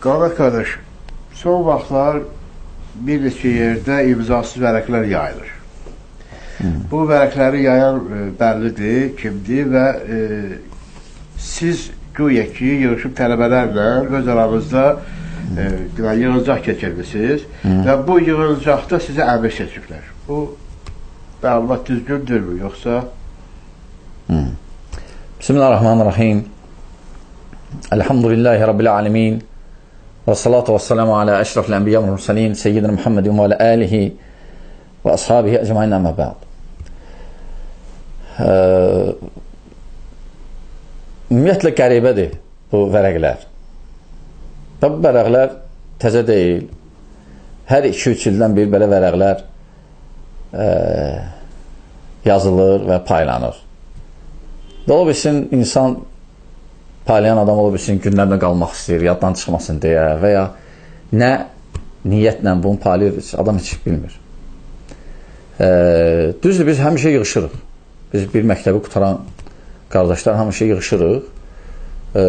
Qara qardaş, son vaxtlar bir neçə yerdə imzasız vərəqlər yayılır. Bu vərəqləri yayan e, bəllidir, kimdir və e, siz güya ki, yığışıb tələbələrlə öz aranızda e, yığıncaq keçirmisiniz və bu yığıncaqda sizə əmir seçiblər. Bu məlumat düzgündürmü, yoxsa? Bismillahirrahmanirrahim. Elhamdülillahi Rabbil alemin. Və salatu və salamu alə əşrafil ənbiyyə və mürsalin, seyyidina Muhammedin və alə əlihi və ashabihi əcmain əmə bə'd. Ümumiyyətlə qəribədir bu vərəqlər. Və bu vərəqlər təzə deyil. Hər 2-3 ildən bir belə vərəqlər ə, yazılır və paylanır. Və ola bilsin, insan paylayan adam ola bilsin, günlərlə qalmaq istəyir, yaddan çıxmasın deyə və ya nə niyyətlə bunu paylayır, adam heç bilmir. E, düzdür, biz həmişə yığışırıq. Biz bir məktəbi qutaran qardaşlar həmişə yığışırıq. E,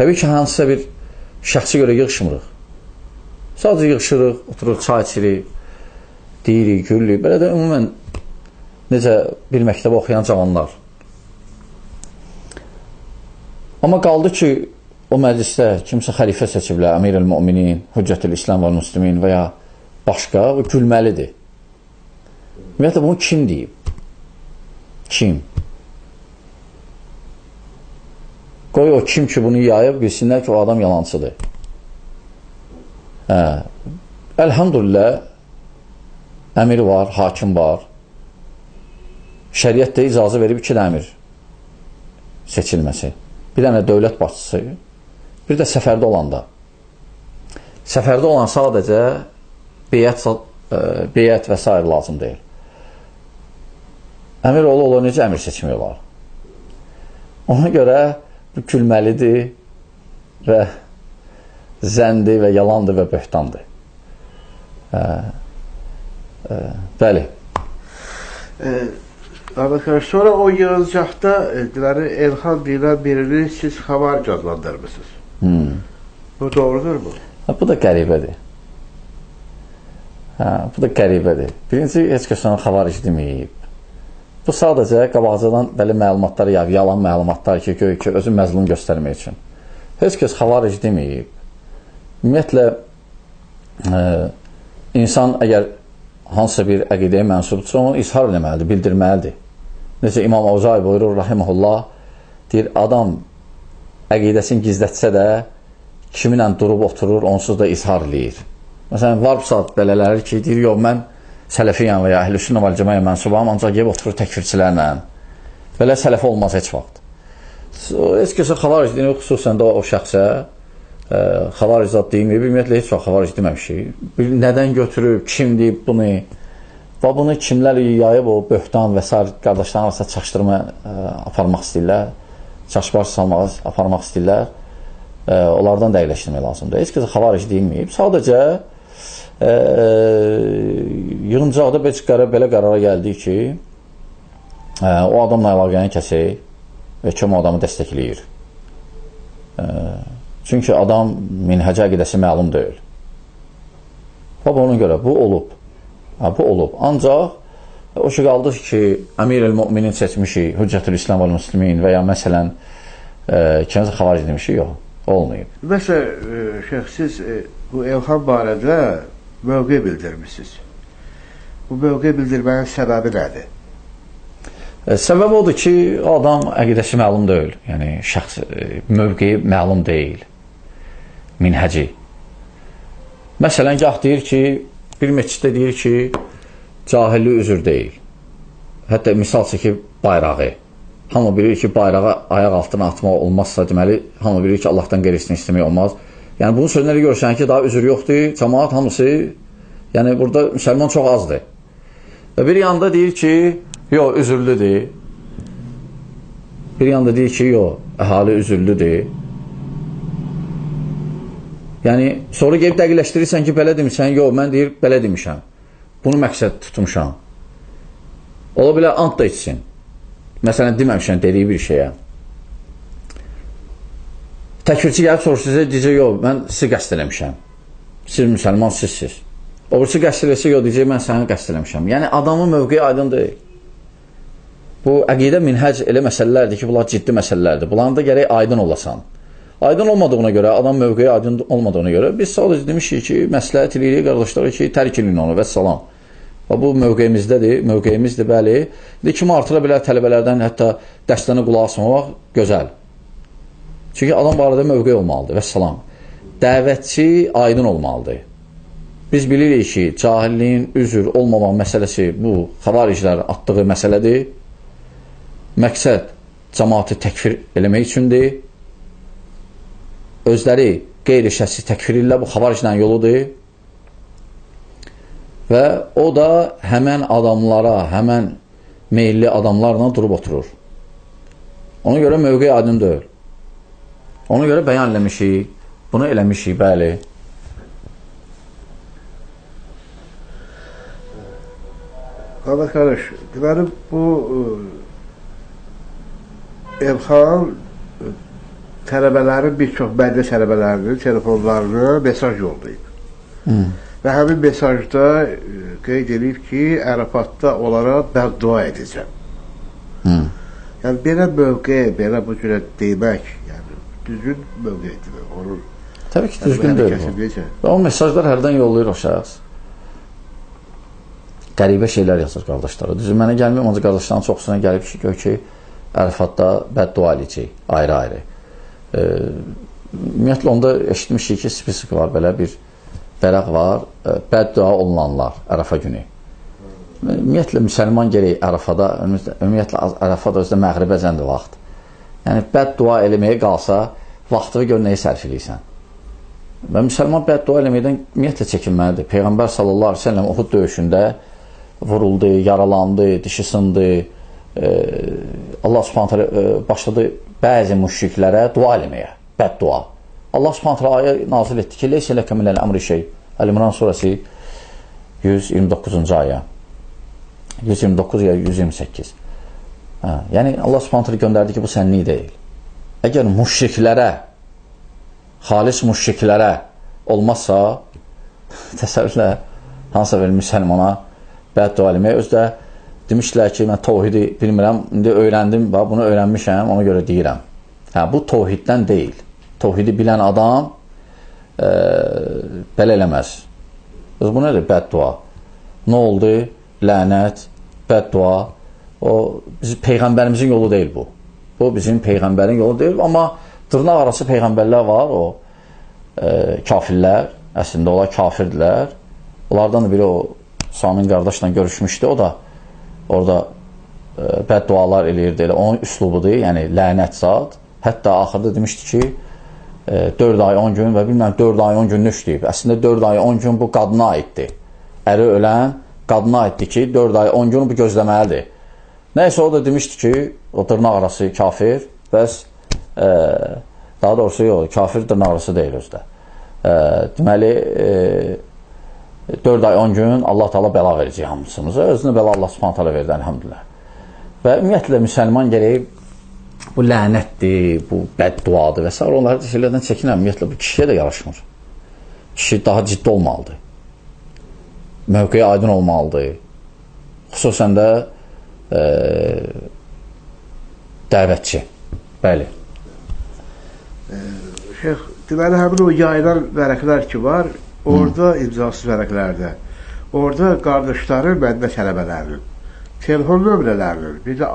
təbii ki, hansısa bir şəxsi görə yığışmırıq. Sadəcə yığışırıq, otururuq, çay içirik, deyirik, gülürük. Belə də ümumən necə bir məktəbə oxuyan cavanlar. Amma qaldı ki, o məclisdə kimsə xəlifə seçiblər, əmir el-müminin, hüccətül İslam və müslimin və ya başqa, o gülməlidir. Ümumiyyətlə, bunu kim deyib? Kim? Qoy o kim ki, bunu yayıb, bilsinlər ki, o adam yalancıdır. Hə. Əlhamdülillah, əmir var, hakim var, şəriət də icazə verib iki əmir seçilməsi. Bir dənə dövlət başçısı, bir də səfərdə olanda. Səfərdə olan sadəcə beyət, e, beyət və s. lazım deyil. Əmir oğlu olur, necə əmir seçimi olar? Ona görə bu gülməlidir və zəndir və yalandır və böhtandır. Ə, ə, bəli. E, Qardaşlar, sonra o yığıncaqda e, deməli Elxan deyilən birini siz xavar adlandırmısınız. Hmm. Bu doğrudur mu? Ha, bu da qəribədir. Hə, bu da qəribədir. Birinci, heç kəs ona xavaric deməyib. Bu sadəcə qabaqcadan belə məlumatlar yağ, yalan məlumatlar ki, göy ki, özü məzlum göstərmək üçün. Heç kəs xavaric deməyib. Ümumiyyətlə, e, insan əgər hansısa bir əqidəyə mənsubdursa, onu izhar eləməlidir, bildirməlidir. Necə İmam Avzai buyurur, rahiməhullah, deyir, adam əqidəsini gizlətsə də, kiminlə durub oturur, onsuz da izhar eləyir. Məsələn, var bu saat belələri ki, deyir, yox, mən sələfiyəm və ya əhlüsünə və cəməyə mənsubam, ancaq yeb oturur təkfirçilərlə. Belə sələfi olmaz heç vaxt. Heç kəsə xalar edin, xüsusən də o şəxsə, xavaric zat deyilməyib, ümumiyyətlə heç vaxt xavaric deməmişik. Nədən götürüb, kim deyib bunu və bunu kimlər yayıb o böhtan və s. qardaşların arasında çaşdırma ə, aparmaq istəyirlər, çaşbaş salmaq, aparmaq istəyirlər, ə, onlardan dəqiqləşdirmək lazımdır. Heç kəsə xavaric deyilməyib. Sadəcə ə, yığıncaqda belə qərara, belə qərara gəldi ki, ə, o adamla əlaqəni kəsək və kim o adamı dəstəkləyir. Ə, Çünki adam minhəcə əqidəsi məlum deyil. Və ona görə bu olub. Ha, bu olub. Ancaq o şey qaldı ki, Əmir el-Müminin seçmişik, Hüccətül İslam və Müslimin və ya məsələn e, kimsə xavaric demişik, yox, olmayıb. Məsələn, e, şeyx, siz e, bu Elxan barədə mövqe bildirmişsiniz. Bu mövqe bildirmənin səbəbi nədir? E, səbəb odur ki, adam əqidəsi məlum deyil. Yəni şəxs e, mövqeyi məlum deyil minhəci. Məsələn, gah deyir ki, bir meçiddə deyir ki, cahillik üzür deyil. Hətta misal çəkib bayrağı. Hamı bilir ki, bayrağı ayaq altına atmaq olmazsa, deməli, hamı bilir ki, Allahdan qeyrisini istəmək olmaz. Yəni, bunun sözləri görürsən ki, daha üzür yoxdur, cəmaat hamısı, yəni, burada müsəlman çox azdır. Və bir yanda deyir ki, yox, üzürlüdür. Bir yanda deyir ki, yox, əhali üzürlüdür. Yəni, sonra gelib dəqiqləşdirirsən ki, belə demişsən, yox, mən deyir, belə demişəm. Bunu məqsəd tutmuşam. Ola bilər, ant da içsin. Məsələn, deməmişən, dediyi bir şeyə. Təkfirçi gəlib soruşur sizə, deyəcək, yox, mən sizi qəsd eləmişəm. Siz müsəlman sizsiz. O birisi qəsd eləsə, yox, deyəcək, mən səni qəsd eləmişəm. Yəni, adamın mövqeyi aydın deyil. Bu, əqidə minhəc elə məsələlərdir ki, bunlar ciddi məsələlərdir. Bunların da gərək aydın olasan. Aydın olmadığına görə, adam mövqeyi aydın olmadığına görə biz sadəcə demişik ki, məsləhət eləyirik qardaşlara ki, tərk eləyin onu və salam. Və bu mövqeyimizdədir, mövqeyimizdir, bəli. İndi kimi artıra bilər tələbələrdən hətta dərslərinə qulaq asmamaq gözəl. Çünki adam barədə mövqey olmalıdır və salam. Dəvətçi aydın olmalıdır. Biz bilirik ki, cahilliyin üzr olmamaq məsələsi bu xavariclərin atdığı məsələdir. Məqsəd cəmaatı təkfir eləmək üçündür. Özləri qeyri şəxsi təkfir ilə bu xavariclərin yoludur. Və o da həmən adamlara, həmən meyilli adamlarla durub oturur. Ona görə mövqe aydın deyil. Ona görə bəyan eləmişik, bunu eləmişik, bəli. Qardaş, qardaş, deməli bu e, Elxan tələbələrin bir çox bəlli tələbələrinin telefonlarını mesaj yollayıb. Hmm. Və həmin mesajda e, qeyd edib ki, Ərafatda onlara bəddua edəcəm. Hı. Yəni belə mövqe, belə bu cürə demək, yəni düzgün mövqedir. Onun Təbii ki, düzgün deyil bu. Və o mesajlar hərdən yollayır o şəxs. Qəribə şeylər yazır qardaşlara. Düzü mənə gəlmir, ancaq qardaşların çoxsuna gəlib ki, gör ki, Ərafatda bəddua edəcək, ayrı-ayrı. E, ümumiyyətlə onda eşitmişik ki, spesifik var belə bir vərəq var, e, bəddua olunanlar Ərafa günü. Ümumiyyətlə, müsəlman gerək Ərafada, ümumiyyətlə, Ərafada özdə məğribəcəndir vaxt. Yəni, bəddua eləməyə qalsa, vaxtını gör nəyə sərf edirsən. Və müsəlman bəddua eləməkdən ümumiyyətlə çəkinməlidir. Peyğəmbər sallallahu aleyhi ve sellem Uhud döyüşündə vuruldu, yaralandı, dişi sındı. E, Allah subhanətə e, başladı bəzi müşriklərə dua eləməyə, bəddua. Allah Subhanahu taala ayə nazil etdi ki, "Leysə ləkə minəl əmri şey." Əl-İmran surəsi 129-cu ayə. 129 ya 128. Hə, yəni Allah Subhanahu taala göndərdi ki, bu sənlik deyil. Əgər müşriklərə xalis müşriklərə olmazsa təsəvvürlə hansısa bir müsəlmana bəddua eləmək özdə demişlər ki, mən təvhidi bilmirəm, indi öyrəndim və bunu öyrənmişəm, ona görə deyirəm. Hə, bu təvhiddən deyil təvhidi bilən adam e, belə eləməz. Qız, bu nədir? Bəddua. Nə oldu? Lənət, bəddua. O, bizim Peyğəmbərimizin yolu deyil bu. Bu bizim Peyğəmbərin yolu deyil. Amma dırnaq arası Peyğəmbərlər var, o e, kafirlər. Əslində, onlar kafirdirlər. Onlardan da biri o Samin qardaşla görüşmüşdü. O da orada e, bəddualar eləyirdi. Elə onun üslubudur, yəni lənət zat. Hətta axırda demişdi ki, 4 ay 10 gün və bilməm 4 ay 10 gününü işləyib. Əslində 4 ay 10 gün bu qadına aiddir. Əri ölən qadına aiddir ki, 4 ay 10 gün bu gözləməlidir. Nəysə o da demişdi ki, o dırnaq arası kafir, bəs e, daha doğrusu yox, kafir dırnaq arası deyil özdə. E, deməli, e, 4 ay 10 gün Allah Taala bəla verəcək hamısımıza. Özünə bəla Allah Subhanahu taala verdi, elhamdülillah. Və ümumiyyətlə müsəlman gərək bu lənətdir, bu bədduadır və s. Onları şeylərdən çəkinəm. Ümumiyyətlə, bu kişiyə də yaraşmır. Kişi daha ciddi olmalıdır. Mövqeyə aydın olmalıdır. Xüsusən də e, dəvətçi. Bəli. Şeyx, deməli, həmin o yayılan vərəqlər ki var, orada imzasız vərəqlərdə, orada qardaşların, məndə tələbələrinin, telefon nömrələrinin, bir də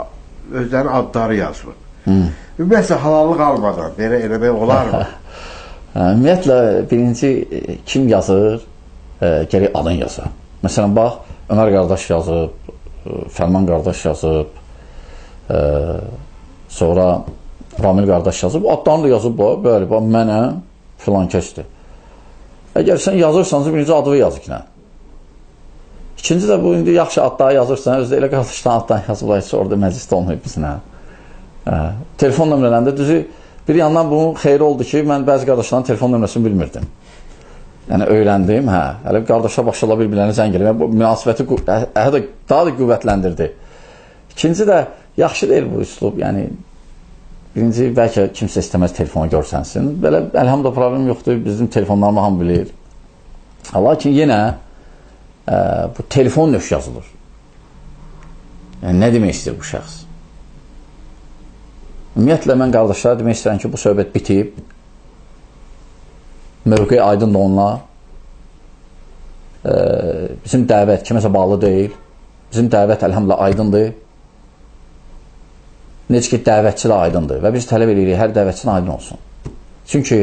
özlərinin adları yazılır. Ümumiyyətlə halallıq almadan belə eləmək olarmı? hə, ümumiyyətlə birinci e, kim yazır? E, gərək adın yazır. Məsələn bax Ömər qardaş yazıb, e, Fərman qardaş yazıb, e, sonra Ramil qardaş yazıb, adlarını da yazıb bu, bəli, bax mənəm filan kəsdir. Əgər sən yazırsansa birinci adını yaz ikinə. İkinci də bu indi yaxşı adları yazırsan, özdə elə qardaşdan addan yazıblar, heç orada məclisdə olmayıb bizlə. Hə, telefon nömrələrində düzü bir yandan bunun xeyri oldu ki, mən bəzi qardaşların telefon nömrəsini bilmirdim. Yəni öyrəndim, hə. Hələ qardaşa başla bir-birlərinə zəng eləmək bu münasibəti daha da daha da qüvvətləndirdi. İkinci də yaxşı deyil bu üslub, yəni birinci bəlkə kimsə istəməz telefonu görsənsin. Belə əlhamdülillah problem yoxdur. Bizim telefonlarımı hamı bilir. Lakin yenə ə, bu telefon nöş yazılır. Yəni nə demək istəyir bu şəxs? Ümumiyyətlə mən qardaşlara demək istəyirəm ki, bu söhbət bitib. Mövqe aydındır onlar. Ə, bizim dəvət kiməsə bağlı deyil. Bizim dəvət əlhamdülillah aydındır. Necə ki, dəvətçi də aydındır və biz tələb edirik, hər dəvətçinin aydın olsun. Çünki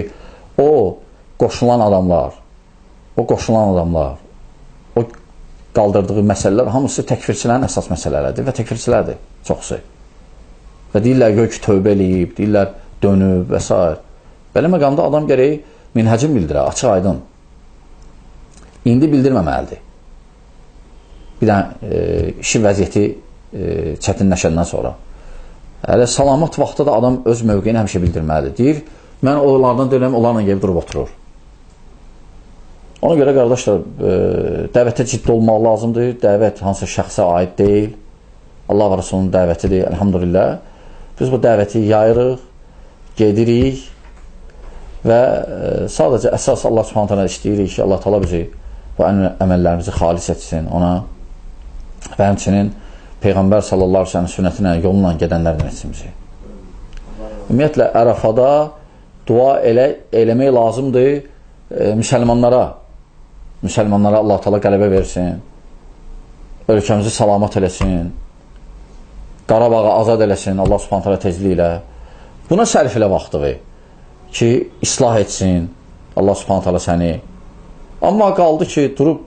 o qoşulan adamlar, o qoşulan adamlar, o qaldırdığı məsələlər hamısı təkfirçilərin əsas məsələlərdir və təkfirçilərdir çoxsu. Və deyirlər ki, tövbə eləyib, deyirlər dönüb və s. Belə məqamda adam gərək minhəcin bildirə, açıq aydın. İndi bildirməməlidir. Bir dənə e, işin vəziyyəti e, çətinləşəndən sonra. Hələ salamat vaxtda da adam öz mövqeyini həmişə bildirməlidir. Deyir, mən onlardan deyirəm, onlarla gəlib durub oturur. Ona görə qardaşlar, e, dəvətə ciddi olmaq lazımdır. Dəvət hansısa şəxsə aid deyil. Allah və Rasulunun dəvətidir, əlhamdülillah. Biz bu dəvəti yayırıq, gedirik və e, sadəcə əsas Allah subhanətə istəyirik ki, Allah tala bizi bu əməllərimizi xalis etsin ona və həmçinin Peyğəmbər sallallahu əleyhi və sünnətinə, yolunla gedənlərdən etsin. Ümumiyyətlə Ərafada dua elə eləmək lazımdır e, müsəlmanlara. Müsəlmanlara Allah Taala qələbə versin. Ölkəmizi salamat eləsin. Qarabağı azad eləsin Allah Subhanahu taala tezliklə. Buna sərf elə vaxtı ki, islah etsin Allah Subhanahu taala səni. Amma qaldı ki, durub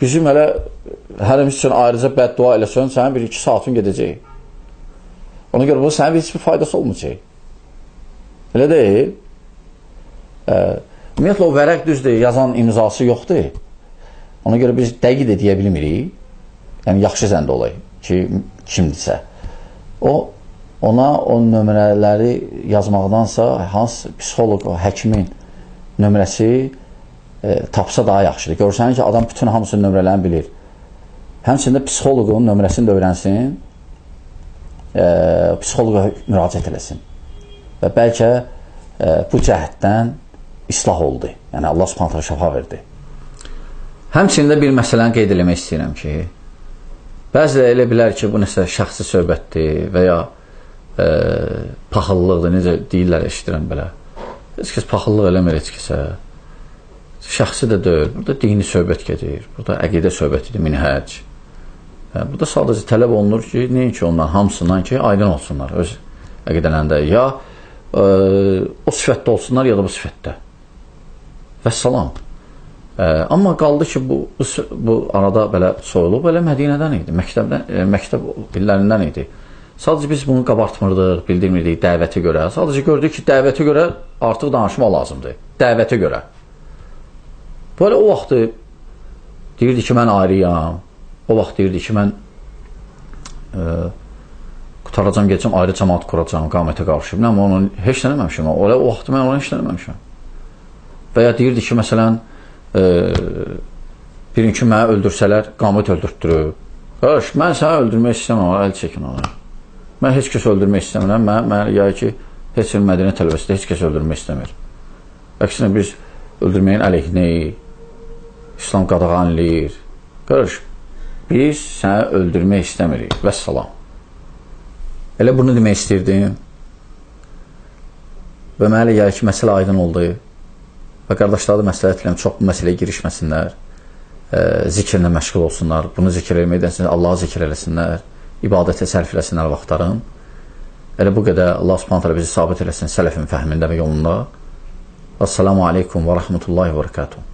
bizim hələ hərimiz üçün ayrıca bəddua eləsən, sənin bir iki saatın gedəcək. Ona görə bu sənin heç bir faydası olmayacaq. Elə deyil. Ə, ümumiyyətlə, o vərəq düzdür, yazan imzası yoxdur. Ona görə biz dəqiq də deyə bilmirik. Yəni, yaxşı zəndə olay ki, kimdirsə. O, ona o nömrələri yazmaqdansa, hansı psixoloq, həkimin nömrəsi e, tapsa daha yaxşıdır. Görsən ki, adam bütün hamısının nömrələrini bilir. Həmçində psixoloqun nömrəsini də öyrənsin, e, psixoloqa müraciət eləsin. Və bəlkə e, bu cəhətdən islah oldu. Yəni, Allah subhanətlə şəfa verdi. Həmçində bir məsələni qeyd eləmək istəyirəm ki, bəzilə elə bilər ki, bu nəsə şəxsi söhbətdir və ya e, paxıllıqdır, necə deyirlər, eşidirəm belə. Heç kəs paxıllıq eləmir heç kəsə şəxsi də deyil. Burada dini söhbət gedir. Burada əqidə söhbətidir, minhəc. Hə, burada sadəcə tələb olunur ki, nəinki onların hamısından ki, aydın olsunlar öz əqidələrində. Ya ə, e, o sifətdə olsunlar, ya da bu sifətdə. Və salam. Ə, amma qaldı ki, bu, bu, bu arada belə soyulub, belə Mədinədən idi, məktəbdən, ə, e, məktəb illərindən idi. Sadəcə biz bunu qabartmırdıq, bildirmirdik dəvətə görə. Sadəcə gördük ki, dəvətə görə artıq danışmaq lazımdır. Dəvətə görə. Böyle o vaxtı deyirdi ki, mən ayrıyam. O vaxt deyirdi ki, mən e, qutaracam, gedəcəm, ayrı cəmaat quracam, qamətə qarşı. Bilməm, onu heç nə eləməmişim. O, o vaxt mən onu heç nə eləməmişim. Və ya deyirdi ki, məsələn, e, birin ki, mənə öldürsələr, qamət öldürtdürüb. Qarş, mən səni öldürmək istəməm, əl çəkin ona. Mən heç kəs öldürmək istəmirəm. Mən, mən ya ki, heç bir mədənə tələbəsi heç kəs öldürmək istəmir. Əksinə biz öldürməyin əleyhinəyik. İslam qadağanlayır. Qarış, biz səni öldürmək istəmirik. Vəssalam. Elə bunu demək istirdim. Və mənə gəlir ki, məsələ aydın oldu. Və qardaşlar da məsləhət edirəm, çox bu məsələyə girişməsinlər. E, zikirlə məşğul olsunlar. Bunu zikr eləməkdən Allah'a zikr eləsinlər. İbadətə sərf eləsinlər vaxtların. Elə bu qədər Allah subhanətlə bizi sabit eləsin sələfin fəhmində və yolunda. Assalamu aleykum və rəhmətullahi və rəkatuhu.